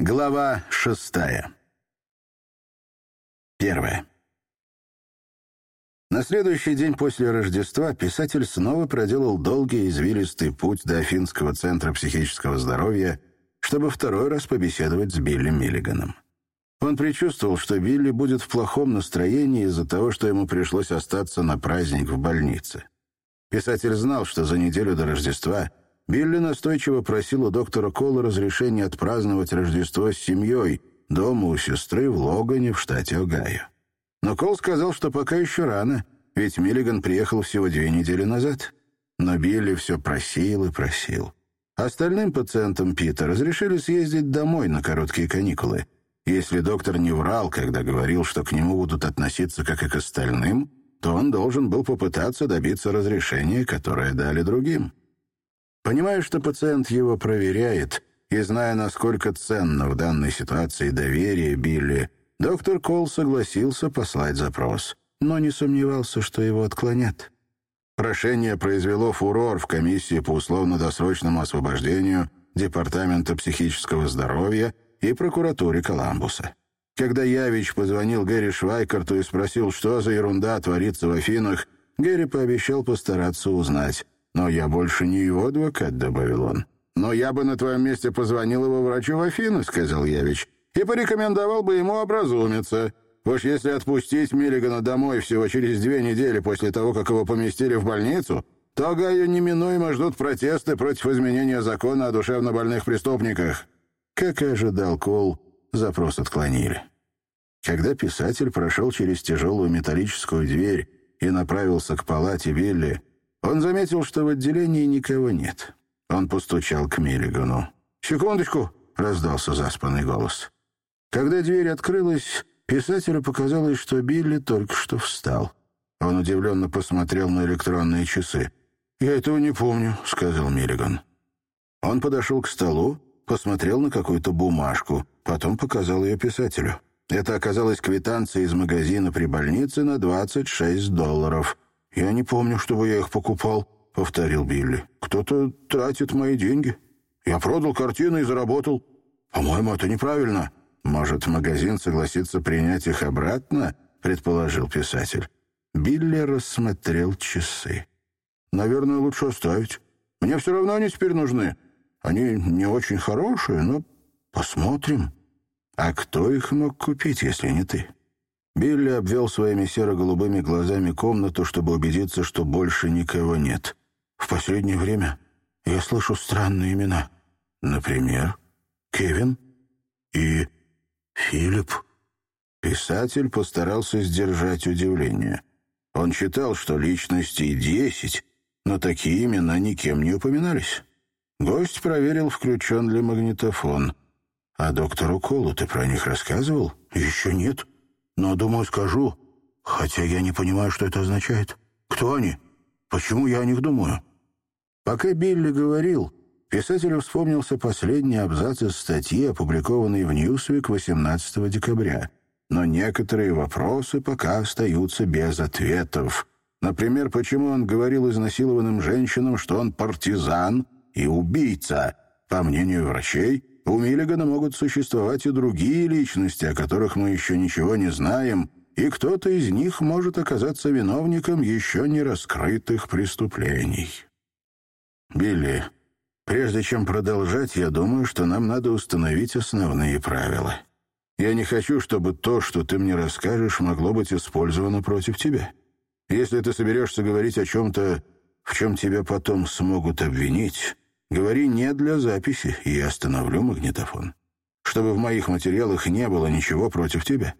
Глава шестая. Первое. На следующий день после Рождества писатель снова проделал долгий извилистый путь до Афинского центра психического здоровья, чтобы второй раз побеседовать с Билли Миллиганом. Он предчувствовал, что Билли будет в плохом настроении из-за того, что ему пришлось остаться на праздник в больнице. Писатель знал, что за неделю до Рождества Билли настойчиво просил у доктора Кола разрешения отпраздновать Рождество с семьей, дома у сестры в Логане в штате Огайо. Но Кол сказал, что пока еще рано, ведь Миллиган приехал всего две недели назад. Но Билли все просил и просил. Остальным пациентам Пита разрешили съездить домой на короткие каникулы. Если доктор не врал, когда говорил, что к нему будут относиться как и к остальным, то он должен был попытаться добиться разрешения, которое дали другим. Понимая, что пациент его проверяет, и зная, насколько ценно в данной ситуации доверие Билли, доктор Кол согласился послать запрос, но не сомневался, что его отклонят. Прошение произвело фурор в комиссии по условно-досрочному освобождению Департамента психического здоровья и прокуратуре Коламбуса. Когда Явич позвонил Гэри Швайкарту и спросил, что за ерунда творится в Афинах, Гэри пообещал постараться узнать. «Но я больше не его адвокат», — добавил он. «Но я бы на твоем месте позвонил его врачу в Афины», — сказал Явич, «и порекомендовал бы ему образумиться. Уж если отпустить Миллигана домой всего через две недели после того, как его поместили в больницу, то Гаю неминуемо ждут протесты против изменения закона о душевнобольных преступниках». Как и ожидал Кол, запрос отклонили. Когда писатель прошел через тяжелую металлическую дверь и направился к палате Вилли, он заметил, что в отделении никого нет. Он постучал к Миллигану. «Секундочку!» — раздался заспанный голос. Когда дверь открылась, писателю показалось, что Билли только что встал. Он удивленно посмотрел на электронные часы. «Я этого не помню», — сказал Миллиган. Он подошел к столу, посмотрел на какую-то бумажку, потом показал ее писателю. Это оказалась квитанция из магазина при больнице на 26 долларов. «Я не помню, чтобы я их покупал», — повторил Билли. «Кто-то тратит мои деньги. Я продал картины и заработал. По-моему, это неправильно». «Может, магазин согласится принять их обратно?» — предположил писатель. Билли рассмотрел часы. «Наверное, лучше оставить. Мне все равно они теперь нужны. Они не очень хорошие, но посмотрим». «А кто их мог купить, если не ты?» Билли обвел своими серо-голубыми глазами комнату, чтобы убедиться, что больше никого нет. «В последнее время я слышу странные имена. Например, Кевин и Филипп». Писатель постарался сдержать удивление. Он считал, что личностей десять, но такие имена никем не упоминались. Гость проверил, включен ли магнитофон — «А доктору Колу ты про них рассказывал?» «Еще нет. Но, думаю, скажу. Хотя я не понимаю, что это означает. Кто они? Почему я о них думаю?» Пока Билли говорил, писателю вспомнился последний абзац из статьи, опубликованной в «Ньюсвик» 18 декабря. Но некоторые вопросы пока остаются без ответов. Например, почему он говорил изнасилованным женщинам, что он партизан и убийца? По мнению врачей, у Миллигана могут существовать и другие личности, о которых мы еще ничего не знаем, и кто-то из них может оказаться виновником еще не раскрытых преступлений. Билли, прежде чем продолжать, я думаю, что нам надо установить основные правила. Я не хочу, чтобы то, что ты мне расскажешь, могло быть использовано против тебя. Если ты соберешься говорить о чем-то, в чем тебя потом смогут обвинить, Говори «не» для записи, и я остановлю магнитофон. Чтобы в моих материалах не было ничего против тебя.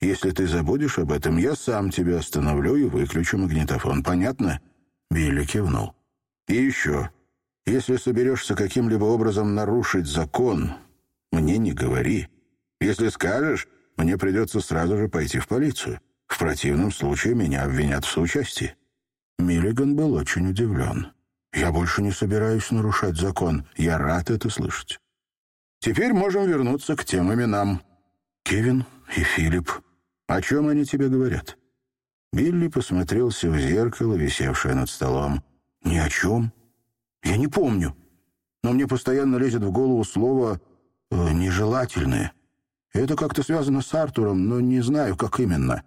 Если ты забудешь об этом, я сам тебя остановлю и выключу магнитофон. Понятно?» Билли кивнул. «И еще. Если соберешься каким-либо образом нарушить закон, мне не говори. Если скажешь, мне придется сразу же пойти в полицию. В противном случае меня обвинят в соучастии». Миллиган был очень удивлен. Я больше не собираюсь нарушать закон. Я рад это слышать. Теперь можем вернуться к тем именам. Кевин и Филипп. О чем они тебе говорят? Билли посмотрелся в зеркало, висевшее над столом. Ни о чем. Я не помню. Но мне постоянно лезет в голову слово э, нежелательные. Это как-то связано с Артуром, но не знаю, как именно».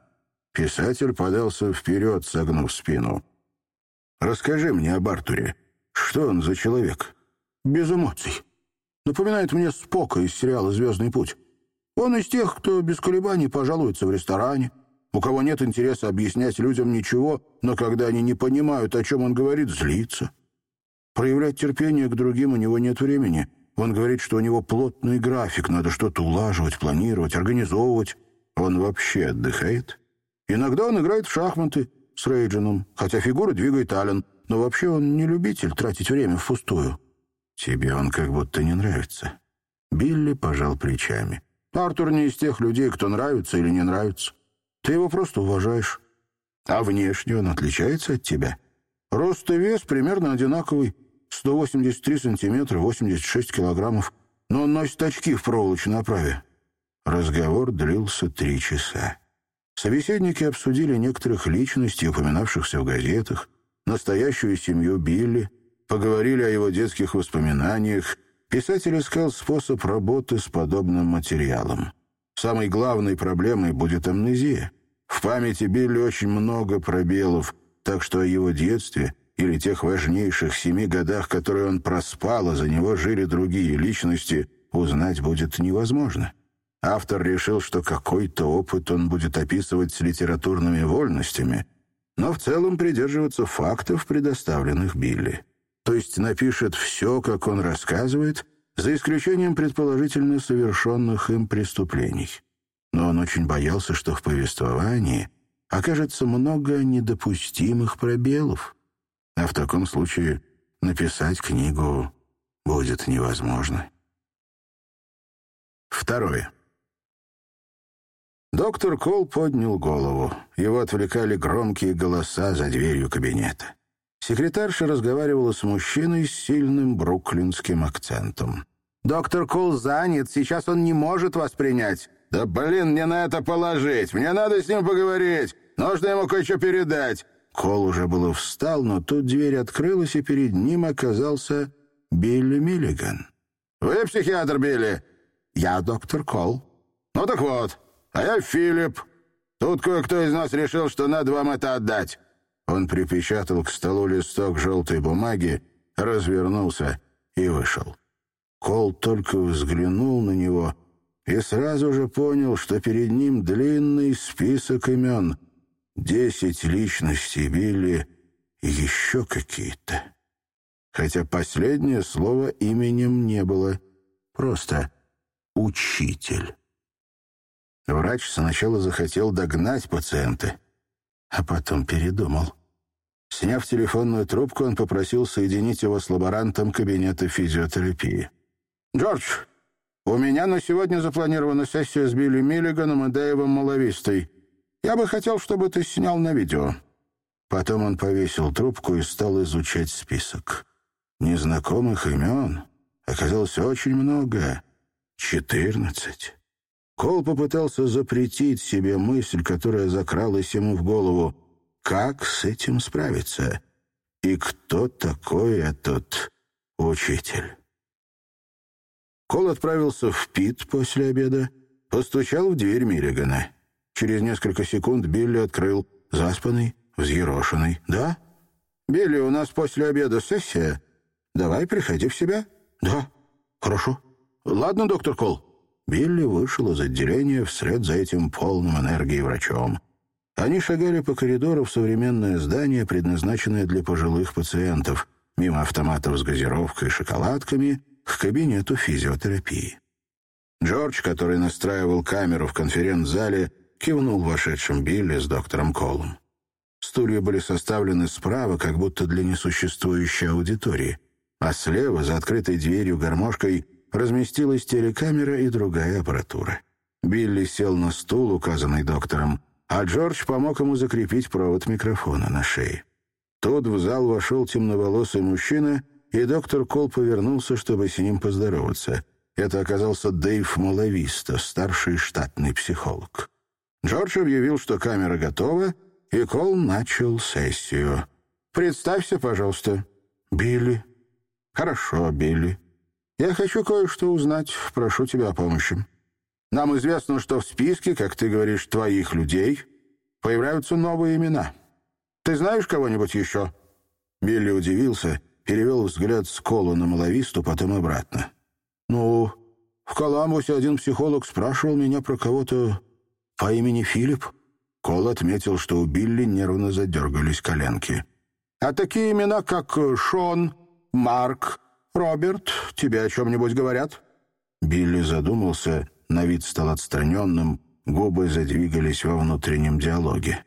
Писатель подался вперед, согнув спину. «Расскажи мне об Артуре. Что он за человек?» «Без эмоций. Напоминает мне Спока из сериала «Звездный путь». Он из тех, кто без колебаний пожалуется в ресторане, у кого нет интереса объяснять людям ничего, но когда они не понимают, о чем он говорит, злится. Проявлять терпение к другим у него нет времени. Он говорит, что у него плотный график, надо что-то улаживать, планировать, организовывать. Он вообще отдыхает. Иногда он играет в шахматы с Рейджином, хотя фигуры двигает Аллен, но вообще он не любитель тратить время впустую. Тебе он как будто не нравится. Билли пожал плечами. Артур не из тех людей, кто нравится или не нравится. Ты его просто уважаешь. А внешне он отличается от тебя. Рост и вес примерно одинаковый. 183 сантиметра, 86 килограммов. Но он носит очки в проволочной оправе. Разговор длился три часа. Собеседники обсудили некоторых личностей, упоминавшихся в газетах, настоящую семью Билли, поговорили о его детских воспоминаниях. Писатель искал способ работы с подобным материалом. Самой главной проблемой будет амнезия. В памяти Билли очень много пробелов, так что о его детстве или тех важнейших семи годах, которые он проспал, а за него жили другие личности, узнать будет невозможно. Автор решил, что какой-то опыт он будет описывать с литературными вольностями, но в целом придерживаться фактов, предоставленных Билли. То есть напишет все, как он рассказывает, за исключением предположительно совершенных им преступлений. Но он очень боялся, что в повествовании окажется много недопустимых пробелов, а в таком случае написать книгу будет невозможно. Второе. Доктор Кол поднял голову. Его отвлекали громкие голоса за дверью кабинета. Секретарша разговаривала с мужчиной с сильным бруклинским акцентом. «Доктор Кол занят, сейчас он не может вас принять». «Да блин, мне на это положить! Мне надо с ним поговорить! Нужно ему кое-что передать!» Кол уже было встал, но тут дверь открылась, и перед ним оказался Билли Миллиган. «Вы психиатр, Билли?» «Я доктор Кол». «Ну так вот, а я Филипп. Тут кое-кто из нас решил, что надо вам это отдать». Он припечатал к столу листок желтой бумаги, развернулся и вышел. Кол только взглянул на него и сразу же понял, что перед ним длинный список имен. Десять личностей Билли и еще какие-то. Хотя последнее слово именем не было. Просто «учитель». Врач сначала захотел догнать пациента, а потом передумал. Сняв телефонную трубку, он попросил соединить его с лаборантом кабинета физиотерапии. «Джордж, у меня на сегодня запланирована сессия с Билли Миллиганом и Дэйвом Маловистой. Я бы хотел, чтобы ты снял на видео». Потом он повесил трубку и стал изучать список. Незнакомых имен оказалось очень много. Четырнадцать. Кол попытался запретить себе мысль, которая закралась ему в голову — как с этим справиться? И кто такой этот учитель? Кол отправился в Пит после обеда, постучал в дверь Миллигана. Через несколько секунд Билли открыл, заспанный, взъерошенный. «Да? Билли, у нас после обеда сессия. Давай, приходи в себя». «Да, хорошо». «Ладно, доктор Кол». Билли вышел из отделения вслед за этим полным энергии врачом. Они шагали по коридору в современное здание, предназначенное для пожилых пациентов, мимо автоматов с газировкой и шоколадками, к кабинету физиотерапии. Джордж, который настраивал камеру в конференц-зале, кивнул вошедшим Билли с доктором Колом. Стулья были составлены справа, как будто для несуществующей аудитории, а слева, за открытой дверью гармошкой, разместилась телекамера и другая аппаратура. Билли сел на стул, указанный доктором, а Джордж помог ему закрепить провод микрофона на шее. Тут в зал вошел темноволосый мужчина, и доктор Кол повернулся, чтобы с ним поздороваться. Это оказался Дэйв Малависта, старший штатный психолог. Джордж объявил, что камера готова, и Кол начал сессию. «Представься, пожалуйста». «Билли». «Хорошо, Билли». Я хочу кое-что узнать. Прошу тебя о помощи. Нам известно, что в списке, как ты говоришь, твоих людей появляются новые имена. Ты знаешь кого-нибудь еще?» Билли удивился, перевел взгляд с Кола на Малависту, потом обратно. «Ну, в Коламбусе один психолог спрашивал меня про кого-то по имени Филипп». Кол отметил, что у Билли нервно задергались коленки. «А такие имена, как Шон, Марк, Роберт, тебе о чем-нибудь говорят?» Билли задумался, на вид стал отстраненным, губы задвигались во внутреннем диалоге.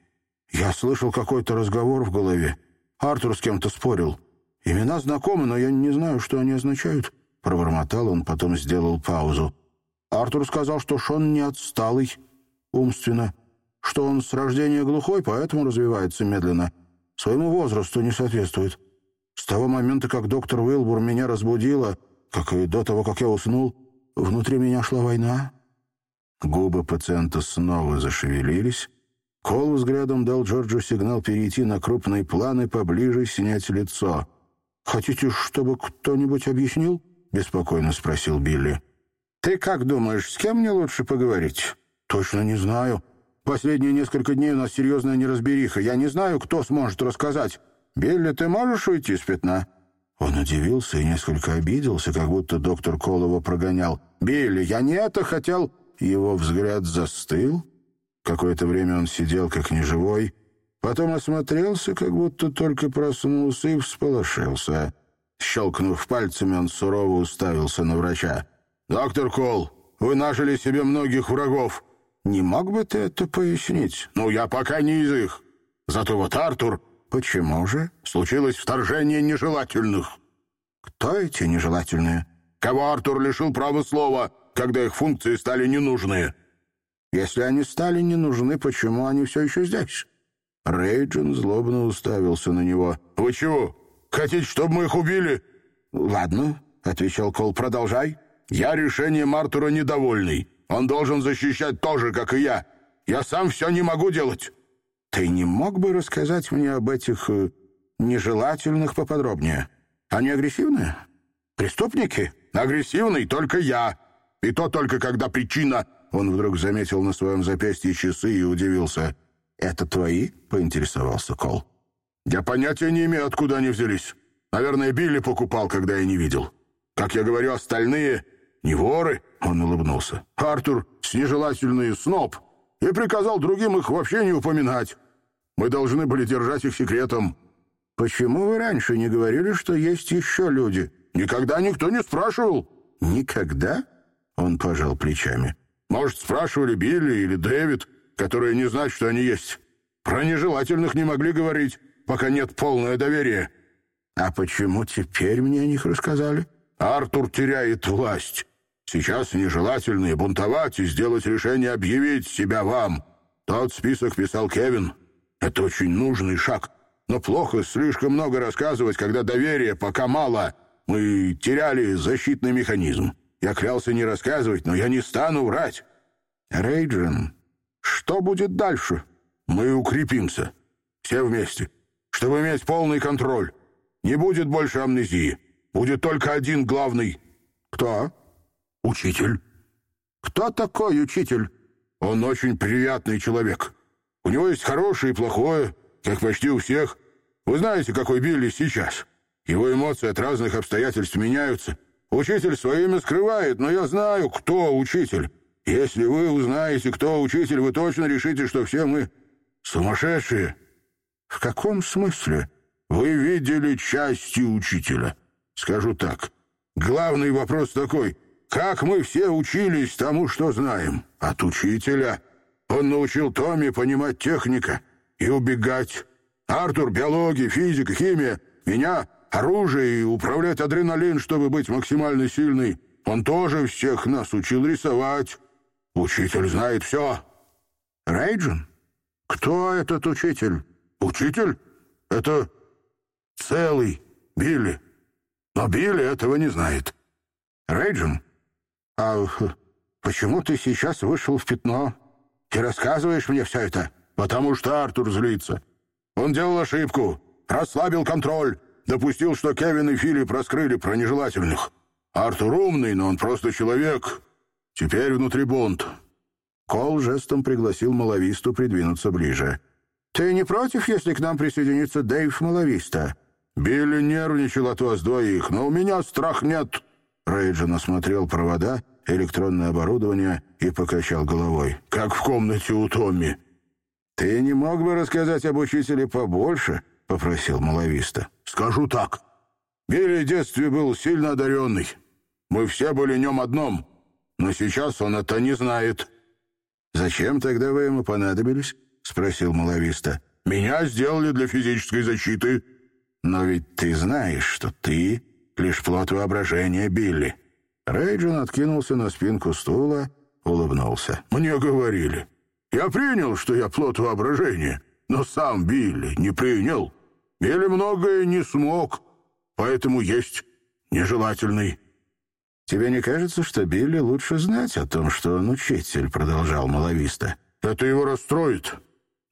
«Я слышал какой-то разговор в голове. Артур с кем-то спорил. Имена знакомы, но я не знаю, что они означают». Пробормотал он, потом сделал паузу. Артур сказал, что Шон не отсталый, умственно, что он с рождения глухой, поэтому развивается медленно. Своему возрасту не соответствует. С того момента, как доктор Уилбур меня разбудила, как и до того, как я уснул, внутри меня шла война. Губы пациента снова зашевелились. Кол взглядом дал Джорджу сигнал перейти на крупный план и поближе снять лицо. «Хотите, чтобы кто-нибудь объяснил?» — беспокойно спросил Билли. «Ты как думаешь, с кем мне лучше поговорить?» «Точно не знаю. Последние несколько дней у нас серьезная неразбериха. Я не знаю, кто сможет рассказать. «Билли, ты можешь уйти с пятна?» Он удивился и несколько обиделся, как будто доктор Колова прогонял. «Билли, я не это хотел...» Его взгляд застыл. Какое-то время он сидел как неживой, потом осмотрелся, как будто только проснулся и всполошился. Щелкнув пальцами, он сурово уставился на врача. «Доктор Кол, вы нажили себе многих врагов. Не мог бы ты это пояснить? Ну, я пока не из их. Зато вот Артур «Почему же?» «Случилось вторжение нежелательных». «Кто эти нежелательные?» «Кого Артур лишил права слова, когда их функции стали ненужные?» «Если они стали не нужны, почему они все еще здесь?» Рейджин злобно уставился на него. «Вы чего? Хотите, чтобы мы их убили?» «Ладно», — отвечал Кол, — «продолжай». «Я решением Артура недовольный. Он должен защищать тоже, как и я. Я сам все не могу делать». «Ты не мог бы рассказать мне об этих э, нежелательных поподробнее? Они агрессивные? Преступники?» «Агрессивный только я. И то только когда причина...» Он вдруг заметил на своем запястье часы и удивился. «Это твои?» — поинтересовался Кол. «Я понятия не имею, откуда они взялись. Наверное, Билли покупал, когда я не видел. Как я говорю, остальные не воры», — он улыбнулся. «Артур — снежелательный сноб, и приказал другим их вообще не упоминать. Мы должны были держать их секретом». «Почему вы раньше не говорили, что есть еще люди?» «Никогда никто не спрашивал». «Никогда?» — он пожал плечами. «Может, спрашивали Билли или Дэвид, которые не знают, что они есть. Про нежелательных не могли говорить, пока нет полного доверия». «А почему теперь мне о них рассказали?» «Артур теряет власть. Сейчас нежелательные бунтовать и сделать решение объявить себя вам. Тот список писал Кевин. Это очень нужный шаг. Но плохо слишком много рассказывать, когда доверия пока мало. Мы теряли защитный механизм. Я клялся не рассказывать, но я не стану врать. Рейджин, что будет дальше? Мы укрепимся. Все вместе. Чтобы иметь полный контроль. Не будет больше амнезии. Будет только один главный. Кто? Учитель. Кто такой учитель? Он очень приятный человек. У него есть хорошее и плохое, как почти у всех. Вы знаете, какой Билли сейчас. Его эмоции от разных обстоятельств меняются. Учитель свое имя скрывает, но я знаю, кто учитель. Если вы узнаете, кто учитель, вы точно решите, что все мы сумасшедшие. В каком смысле? Вы видели части учителя. Скажу так. Главный вопрос такой. Как мы все учились тому, что знаем? От учителя — он научил Томми понимать техника и убегать. Артур — биология, физика, химия. Меня — оружие и управлять адреналин, чтобы быть максимально сильной. Он тоже всех нас учил рисовать. Учитель знает все. Рейджен? Кто этот учитель? Учитель? Это целый Билли. Но Билли этого не знает. Рейджен? А почему ты сейчас вышел в пятно? Ты рассказываешь мне все это? Потому что Артур злится. Он делал ошибку, расслабил контроль, допустил, что Кевин и Филипп раскрыли про нежелательных. Артур умный, но он просто человек. Теперь внутри бунт». Кол жестом пригласил Малависту придвинуться ближе. «Ты не против, если к нам присоединится Дэйв Малависта?» «Билли нервничал от вас двоих, но у меня страх нет». Рейджин осмотрел провода, электронное оборудование и покачал головой. «Как в комнате у Томми». «Ты не мог бы рассказать об учителе побольше?» — попросил Малависта. «Скажу так. Билли в детстве был сильно одаренный. Мы все были нем одном, но сейчас он это не знает». «Зачем тогда вы ему понадобились?» — спросил Малависта. «Меня сделали для физической защиты». «Но ведь ты знаешь, что ты — лишь плод воображения Билли». Рейджин откинулся на спинку стула, улыбнулся. «Мне говорили. Я принял, что я плод воображения, но сам Билли не принял. Билли многое не смог, поэтому есть нежелательный». «Тебе не кажется, что Билли лучше знать о том, что он учитель?» — продолжал Малависта. «Это его расстроит.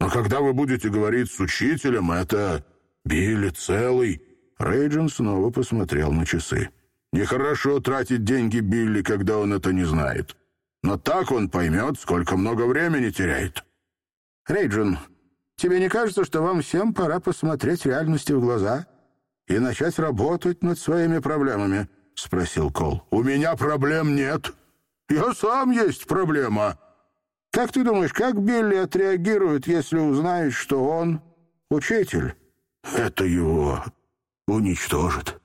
Но когда вы будете говорить с учителем, это Билли целый». Рейджин снова посмотрел на часы. «Нехорошо тратить деньги Билли, когда он это не знает. Но так он поймет, сколько много времени теряет». «Рейджин, тебе не кажется, что вам всем пора посмотреть реальности в глаза и начать работать над своими проблемами?» — спросил Кол. «У меня проблем нет. Я сам есть проблема». «Как ты думаешь, как Билли отреагирует, если узнает, что он учитель?» «Это его уничтожит».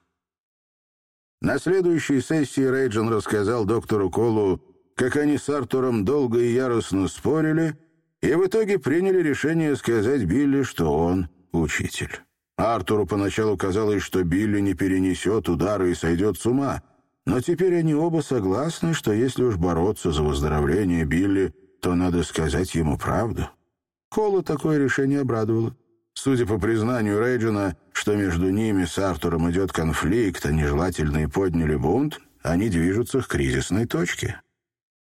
На следующей сессии Рейджин рассказал доктору Колу как они с Артуром долго и яростно спорили, и в итоге приняли решение сказать Билли, что он учитель. Артуру поначалу казалось, что Билли не перенесет удара и сойдет с ума, но теперь они оба согласны, что если уж бороться за выздоровление Билли, то надо сказать ему правду. Кола такое решение обрадовало. Судя по признанию Рейджина, что между ними с Артуром идет конфликт, а нежелательные подняли бунт, они движутся к кризисной точке.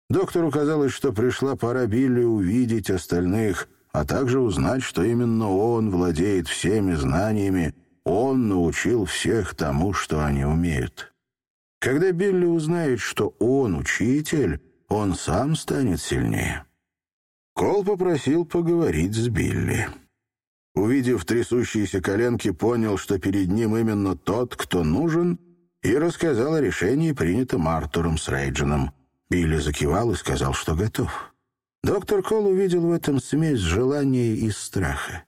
Доктору казалось, что пришла пора Билли увидеть остальных, а также узнать, что именно он владеет всеми знаниями, он научил всех тому, что они умеют. Когда Билли узнает, что он учитель, он сам станет сильнее. Кол попросил поговорить с Билли. Увидев трясущиеся коленки, понял, что перед ним именно тот, кто нужен, и рассказал о решении, принятом Артуром с Рейджином. Билли закивал и сказал, что готов. Доктор Кол увидел в этом смесь желания и страха.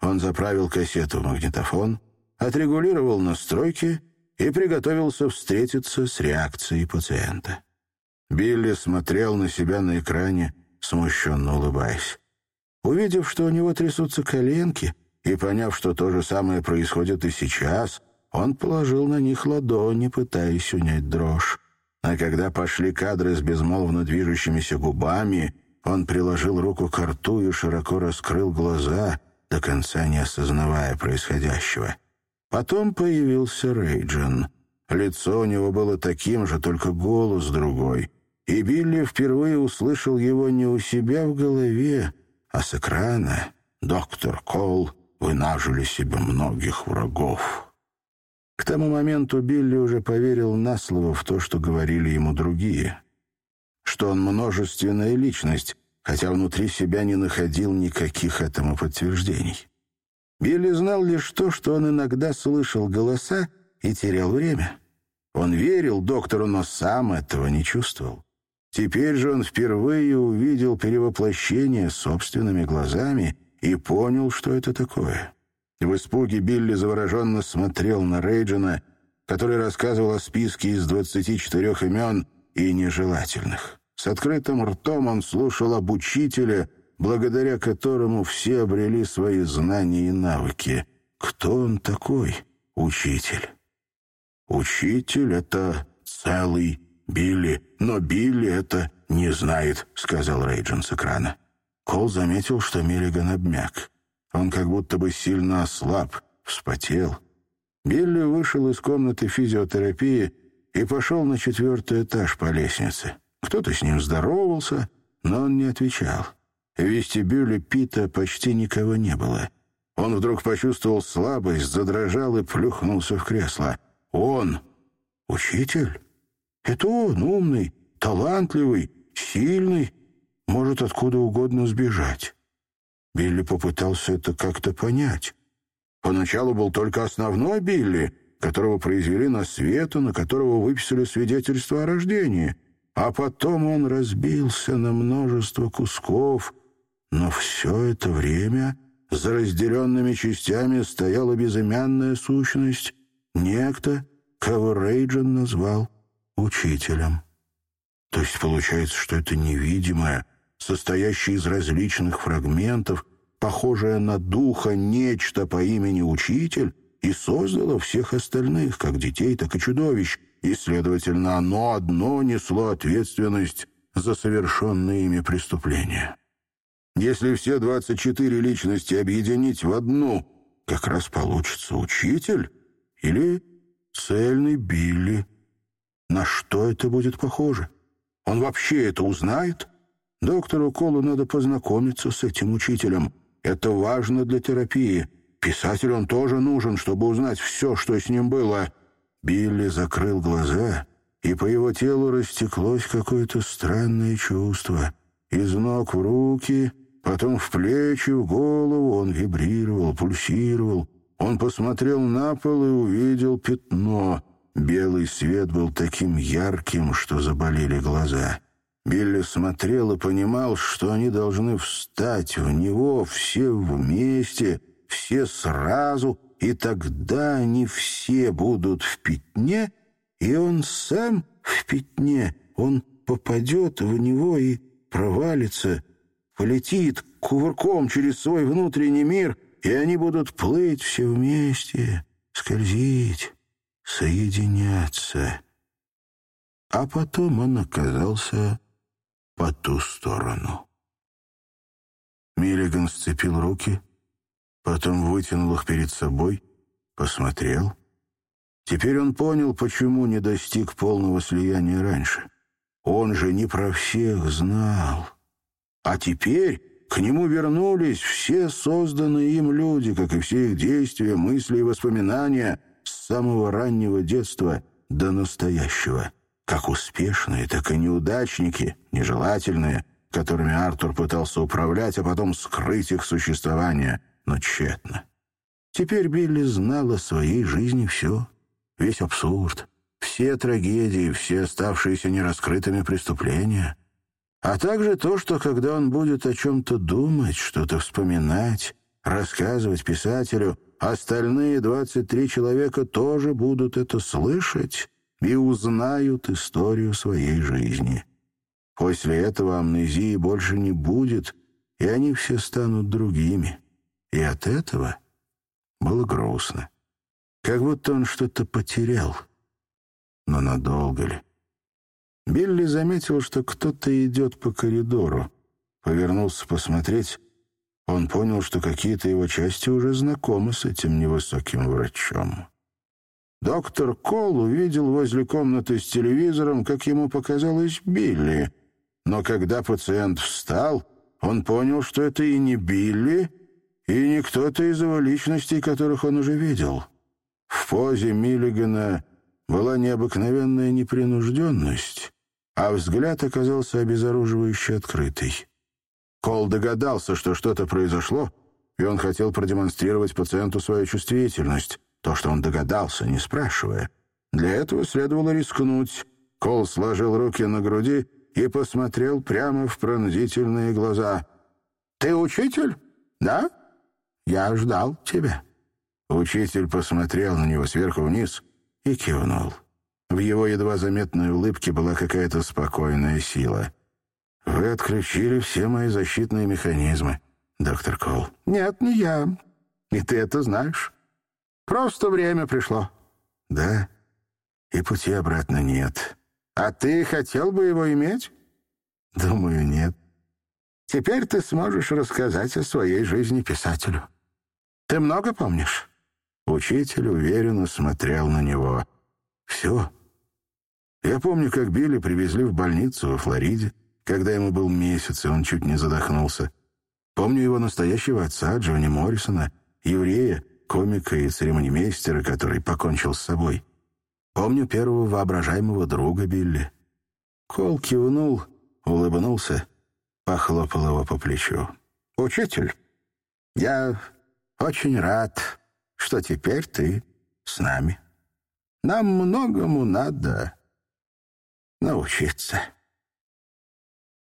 Он заправил кассету в магнитофон, отрегулировал настройки и приготовился встретиться с реакцией пациента. Билли смотрел на себя на экране, смущенно улыбаясь. Увидев, что у него трясутся коленки, и поняв, что то же самое происходит и сейчас, он положил на них ладони, пытаясь унять дрожь. А когда пошли кадры с безмолвно движущимися губами, он приложил руку к рту и широко раскрыл глаза, до конца не осознавая происходящего. Потом появился Рейджин. Лицо у него было таким же, только голос другой. И Билли впервые услышал его не у себя в голове, а с экрана. «Доктор Кол, вы нажили себе многих врагов». К тому моменту Билли уже поверил на слово в то, что говорили ему другие. Что он множественная личность, хотя внутри себя не находил никаких этому подтверждений. Билли знал лишь то, что он иногда слышал голоса и терял время. Он верил доктору, но сам этого не чувствовал. Теперь же он впервые увидел перевоплощение собственными глазами и понял, что это такое. В испуге Билли завороженно смотрел на Рейджина, который рассказывал о списке из 24 имен и нежелательных. С открытым ртом он слушал об учителе, благодаря которому все обрели свои знания и навыки. Кто он такой, учитель? «Учитель — это целый Билли, но Билли это не знает», — сказал Рейджин с экрана. Кол заметил, что Миллиган обмяк. Он как будто бы сильно ослаб, вспотел. Билли вышел из комнаты физиотерапии и пошел на четвертый этаж по лестнице. Кто-то с ним здоровался, но он не отвечал. В вестибюле Пита почти никого не было. Он вдруг почувствовал слабость, задрожал и плюхнулся в кресло. «Он? Учитель? Это он, умный, талантливый, сильный, может откуда угодно сбежать. Билли попытался это как-то понять. Поначалу был только основной Билли, которого произвели на свет и на которого выписали свидетельство о рождении. А потом он разбился на множество кусков, но все это время за разделенными частями стояла безымянная сущность, некто, кого Рейджин назвал учителем. То есть получается, что это невидимое, состоящее из различных фрагментов, похожее на духа нечто по имени Учитель, и создало всех остальных, как детей, так и чудовищ, и, следовательно, оно одно несло ответственность за совершенные ими преступления. Если все 24 личности объединить в одну, как раз получится учитель или цельный Билли. На что это будет похоже? Он вообще это узнает? Доктору Колу надо познакомиться с этим учителем. Это важно для терапии. Писатель он тоже нужен, чтобы узнать все, что с ним было. Билли закрыл глаза, и по его телу растеклось какое-то странное чувство. Из ног в руки, потом в плечи, в голову он вибрировал, пульсировал. Он посмотрел на пол и увидел пятно. Белый свет был таким ярким, что заболели глаза. Билли смотрел и понимал, что они должны встать в него все вместе, все сразу, и тогда они все будут в пятне, и он сам в пятне, он попадет в него и провалится, полетит кувырком через свой внутренний мир, и они будут плыть все вместе, скользить, соединяться. А потом он оказался по ту сторону. Миллиган сцепил руки, потом вытянул их перед собой, посмотрел. Теперь он понял, почему не достиг полного слияния раньше. Он же не про всех знал. А теперь к нему вернулись все созданные им люди, как и все их действия, мысли и воспоминания самого раннего детства до настоящего как успешные, так и неудачники, нежелательные, которыми Артур пытался управлять, а потом скрыть их существование, но тщетно. Теперь Билли знал о своей жизни все, весь абсурд, все трагедии, все оставшиеся нераскрытыми преступления, а также то, что когда он будет о чем-то думать, что-то вспоминать, рассказывать писателю, остальные 23 человека тоже будут это слышать и узнают историю своей жизни. После этого амнезии больше не будет, и они все станут другими. И от этого было грустно. Как будто он что-то потерял. Но надолго ли? Билли заметил, что кто-то идет по коридору. Повернулся посмотреть. Он понял, что какие-то его части уже знакомы с этим невысоким врачом. Доктор Кол увидел возле комнаты с телевизором, как ему показалось, Билли. Но когда пациент встал, он понял, что это и не Билли, и не кто-то из его личностей, которых он уже видел. В позе Миллигана была необыкновенная непринужденность, а взгляд оказался обезоруживающе открытый. Кол догадался, что что-то произошло, и он хотел продемонстрировать пациенту свою чувствительность — то, что он догадался, не спрашивая. Для этого следовало рискнуть. Кол сложил руки на груди и посмотрел прямо в пронзительные глаза. «Ты учитель? Да? Я ждал тебя». Учитель посмотрел на него сверху вниз и кивнул. В его едва заметной улыбке была какая-то спокойная сила. «Вы отключили все мои защитные механизмы, доктор Кол». «Нет, не я. И ты это знаешь. Просто время пришло». «Да, и пути обратно нет». «А ты хотел бы его иметь?» «Думаю, нет». «Теперь ты сможешь рассказать о своей жизни писателю. Ты много помнишь?» Учитель уверенно смотрел на него. «Все. Я помню, как Билли привезли в больницу во Флориде, когда ему был месяц, и он чуть не задохнулся. Помню его настоящего отца, Джонни Моррисона, еврея, комика и церемонимейстера, который покончил с собой. Помню первого воображаемого друга Билли». Кол кивнул, улыбнулся, похлопал его по плечу. «Учитель, я очень рад, что теперь ты с нами. Нам многому надо научиться».